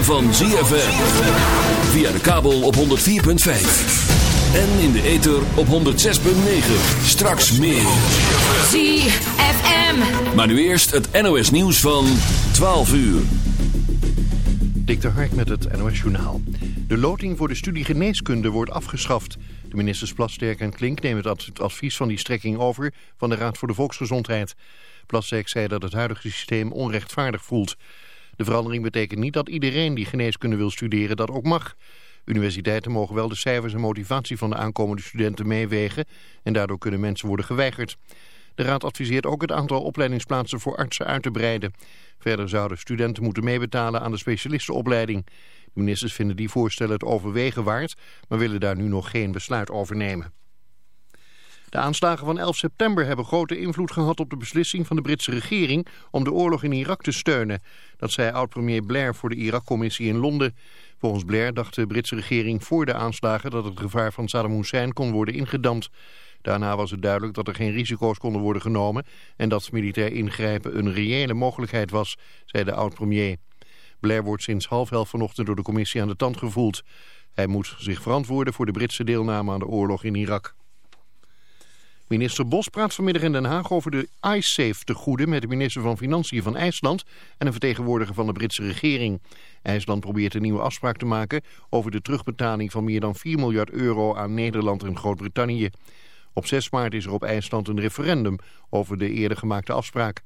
van ZFM. Via de kabel op 104.5. En in de ether op 106.9. Straks meer. ZFM. Maar nu eerst het NOS nieuws van 12 uur. Dik de Hark met het NOS Journaal. De loting voor de studie geneeskunde wordt afgeschaft. De ministers Plasterk en Klink nemen het advies van die strekking over van de Raad voor de Volksgezondheid. Plasterk zei dat het huidige systeem onrechtvaardig voelt. De verandering betekent niet dat iedereen die geneeskunde wil studeren dat ook mag. Universiteiten mogen wel de cijfers en motivatie van de aankomende studenten meewegen... en daardoor kunnen mensen worden geweigerd. De raad adviseert ook het aantal opleidingsplaatsen voor artsen uit te breiden. Verder zouden studenten moeten meebetalen aan de specialistenopleiding. De ministers vinden die voorstellen het overwegen waard... maar willen daar nu nog geen besluit over nemen. De aanslagen van 11 september hebben grote invloed gehad op de beslissing van de Britse regering om de oorlog in Irak te steunen. Dat zei oud-premier Blair voor de Irak-commissie in Londen. Volgens Blair dacht de Britse regering voor de aanslagen dat het gevaar van Saddam Hussein kon worden ingedamd. Daarna was het duidelijk dat er geen risico's konden worden genomen en dat militair ingrijpen een reële mogelijkheid was, zei de oud-premier. Blair wordt sinds half elf vanochtend door de commissie aan de tand gevoeld. Hij moet zich verantwoorden voor de Britse deelname aan de oorlog in Irak. Minister Bos praat vanmiddag in Den Haag over de iSafe-tegoeden... met de minister van Financiën van IJsland en een vertegenwoordiger van de Britse regering. IJsland probeert een nieuwe afspraak te maken... over de terugbetaling van meer dan 4 miljard euro aan Nederland en Groot-Brittannië. Op 6 maart is er op IJsland een referendum over de eerder gemaakte afspraak.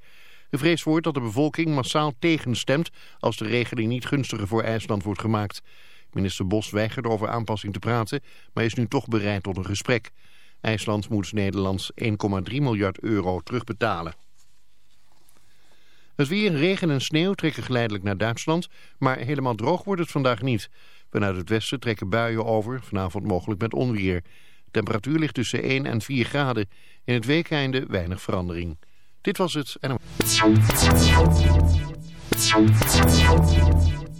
vrees wordt dat de bevolking massaal tegenstemt... als de regeling niet gunstiger voor IJsland wordt gemaakt... Minister Bos weigerde over aanpassing te praten, maar is nu toch bereid tot een gesprek. IJsland moet Nederlands 1,3 miljard euro terugbetalen. Het weer, regen en sneeuw trekken geleidelijk naar Duitsland, maar helemaal droog wordt het vandaag niet. Vanuit het westen trekken buien over, vanavond mogelijk met onweer. De temperatuur ligt tussen 1 en 4 graden. In het weekeinde weinig verandering. Dit was het. En...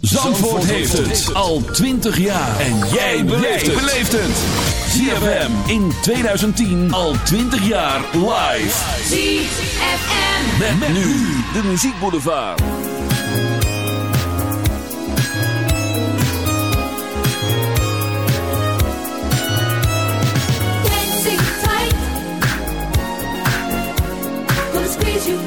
Zandvoort, Zandvoort heeft het. het al 20 jaar. En jij beleeft het. ZFM in 2010 al 20 jaar live. ZFM. Met, met nu de muziekboulevard. Dancing tight. Gonna squeeze you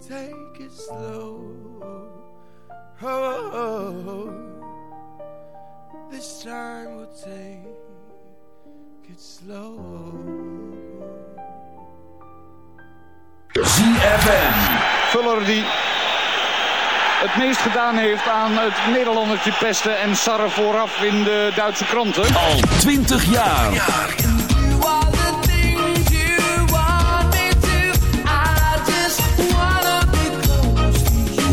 take it slow. Oh, oh, oh. this time we'll take it slow. ZFM. Vuller die het meest gedaan heeft aan het Nederlandertje pesten en sarren vooraf in de Duitse kranten. Al 20 jaar.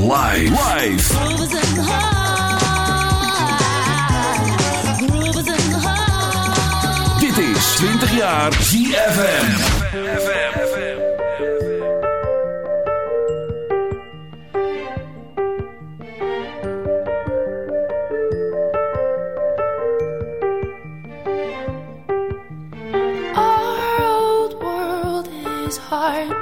Live. Live. Dit is 20 jaar ZFM. Our old world is hard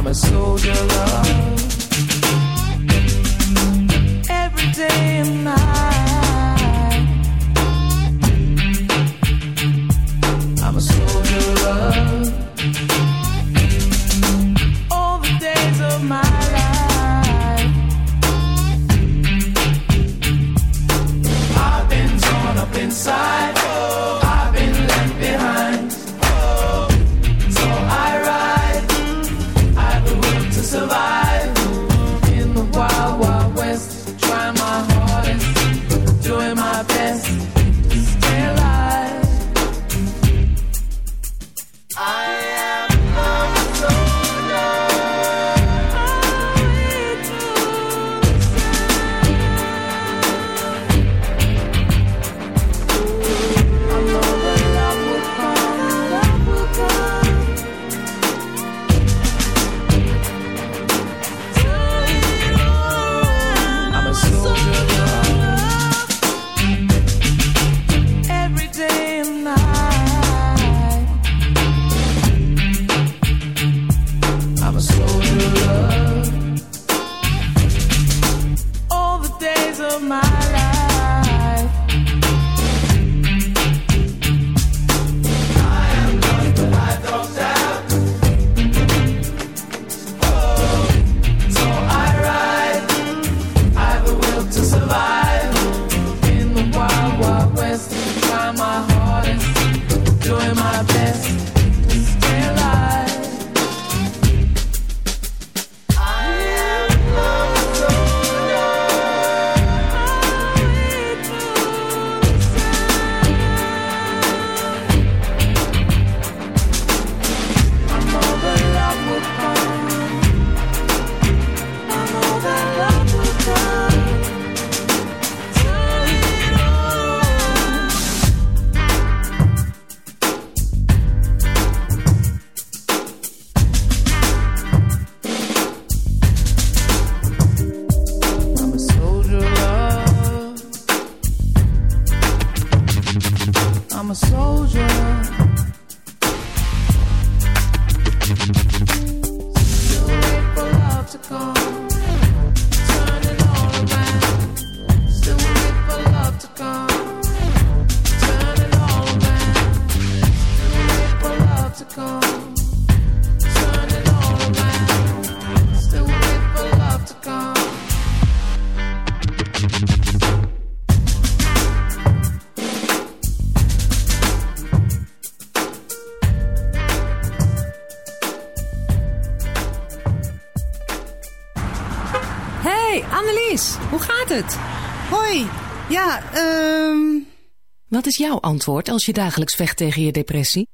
I'm a soldier, love. Every day and night. Hoi, ja, ehm... Wat is jouw antwoord als je dagelijks vecht tegen je depressie?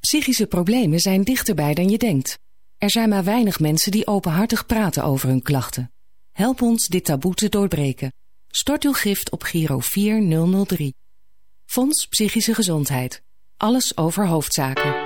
Psychische problemen zijn dichterbij dan je denkt. Er zijn maar weinig mensen die openhartig praten over hun klachten. Help ons dit taboe te doorbreken. Stort uw gift op Giro 4003. Fonds Psychische Gezondheid. Alles over hoofdzaken.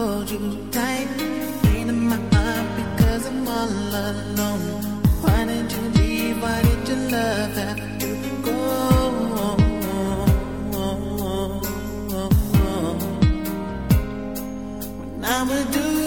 hold you tight. Pain in my heart because I'm all alone. Why did you leave? Why did your love have to go? When I would do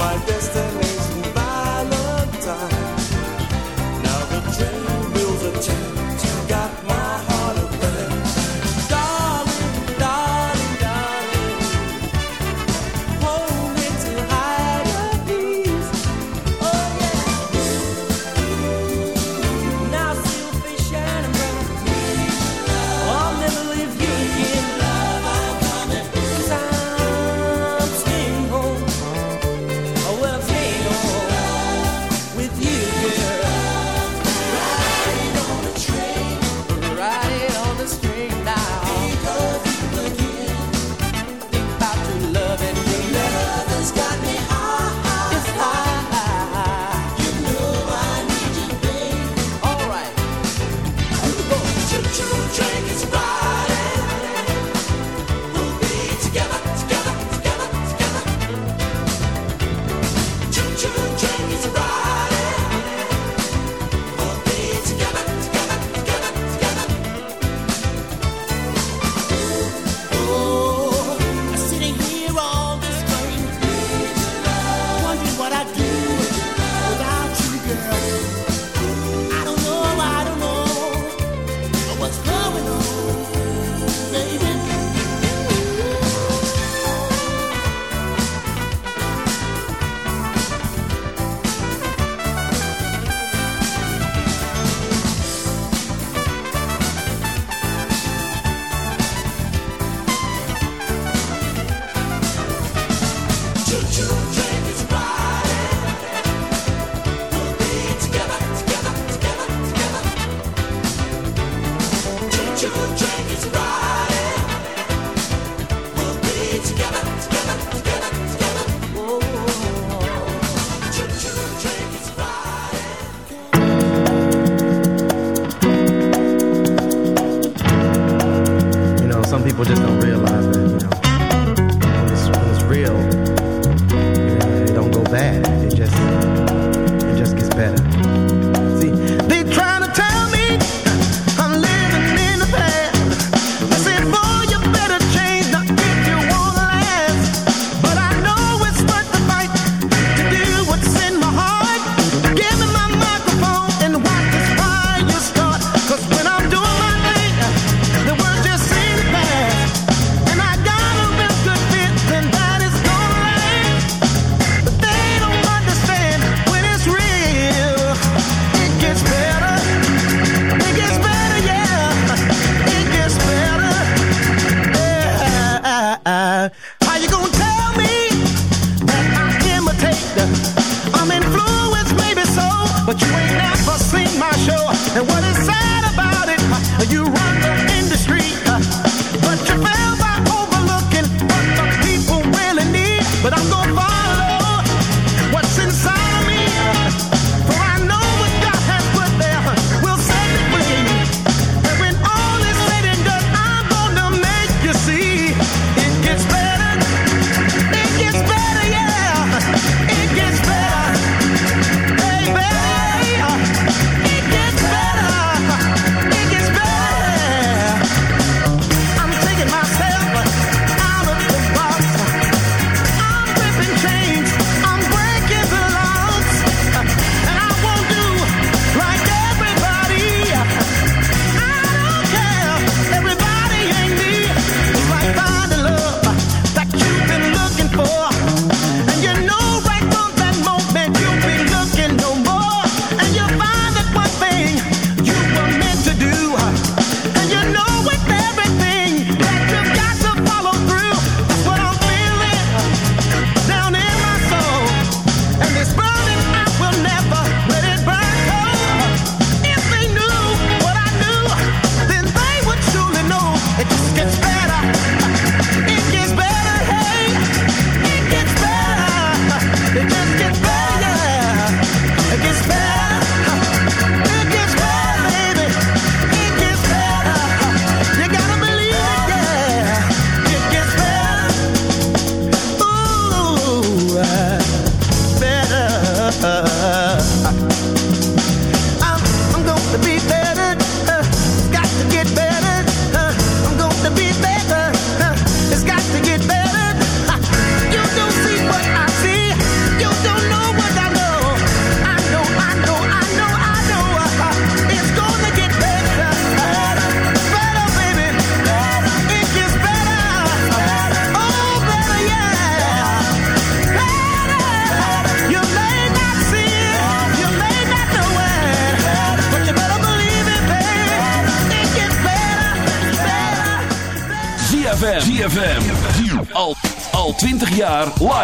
my day. choo choo.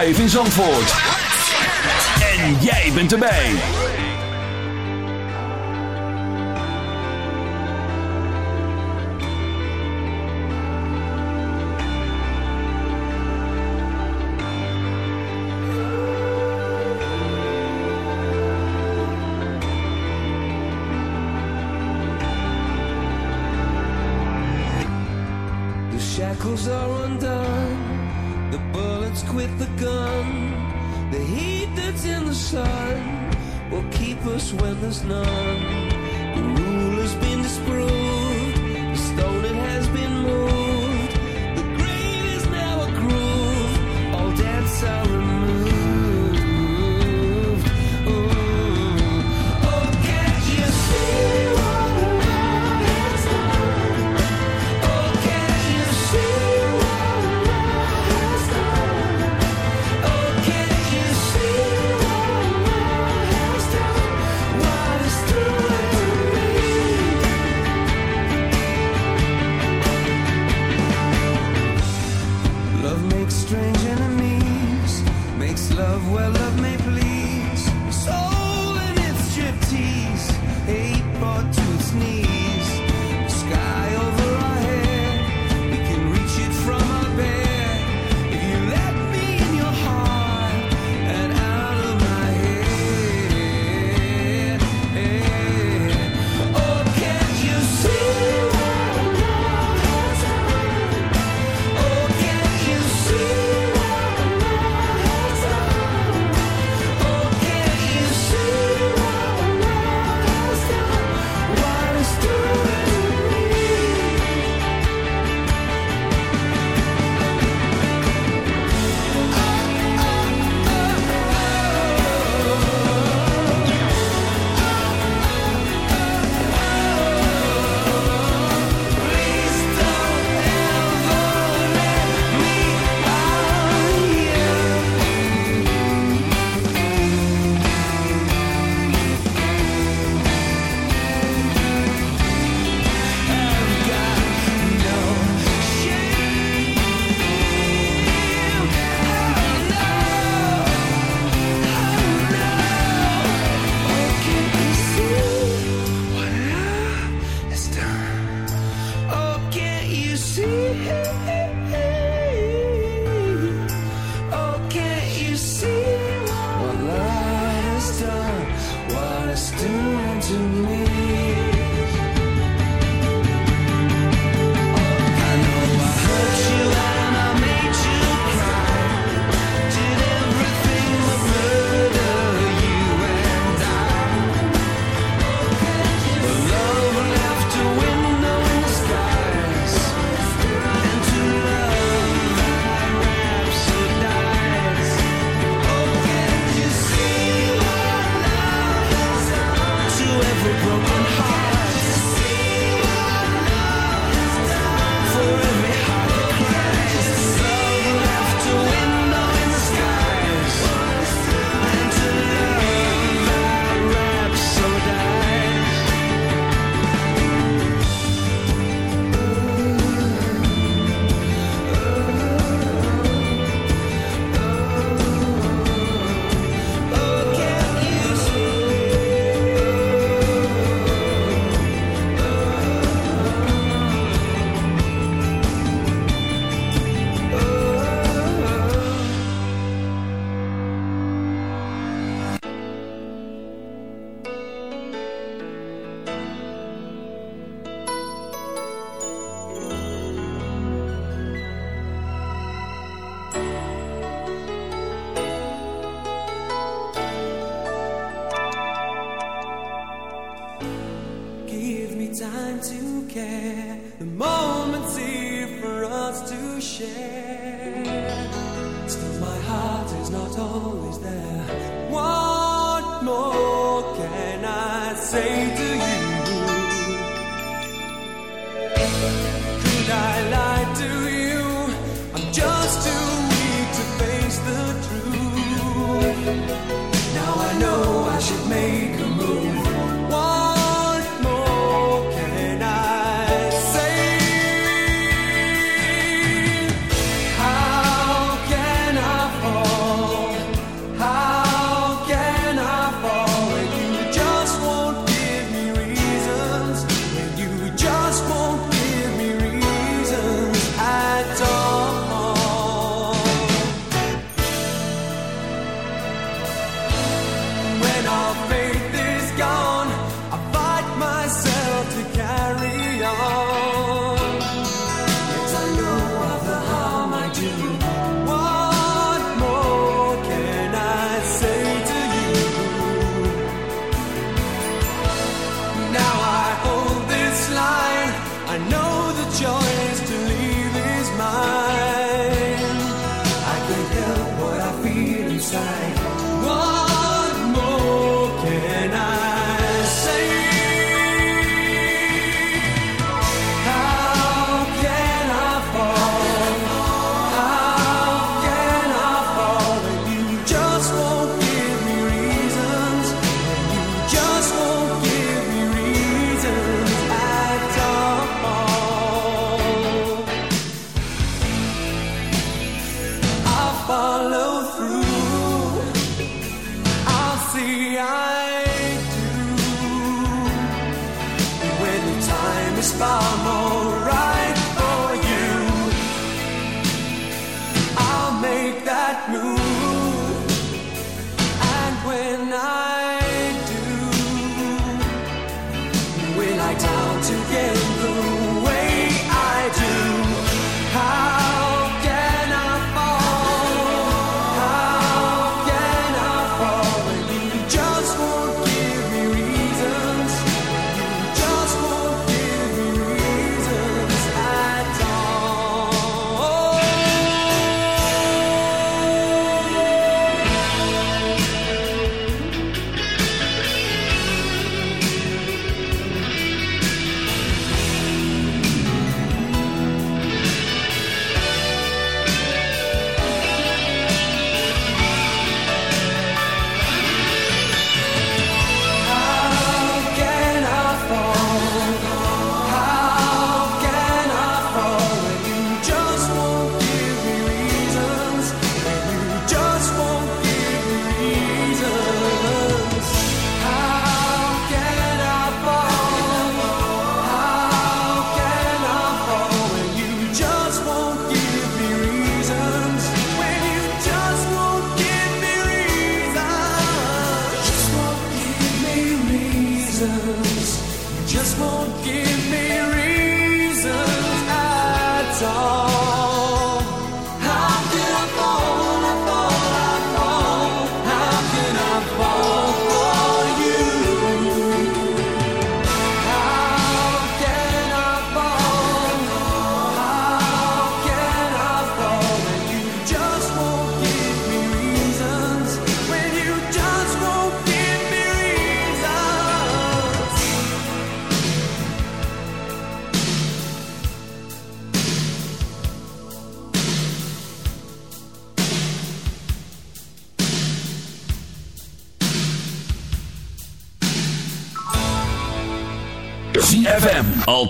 live in Zandvoort. En jij bent erbij. The shackles are undone. that's quit the gun. The heat that's in the sun will keep us when there's none.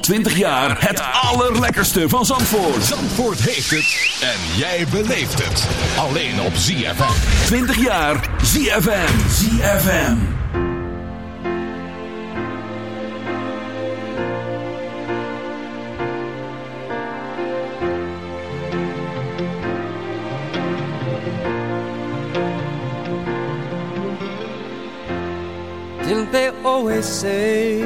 20 jaar het allerlekkerste van Zandvoort. Zandvoort heeft het en jij beleeft het. Alleen op ZFM. 20 jaar ZFM. ZFM. Didn't they always say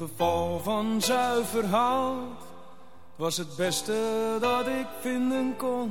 Een geval van zuiver hout was het beste dat ik vinden kon.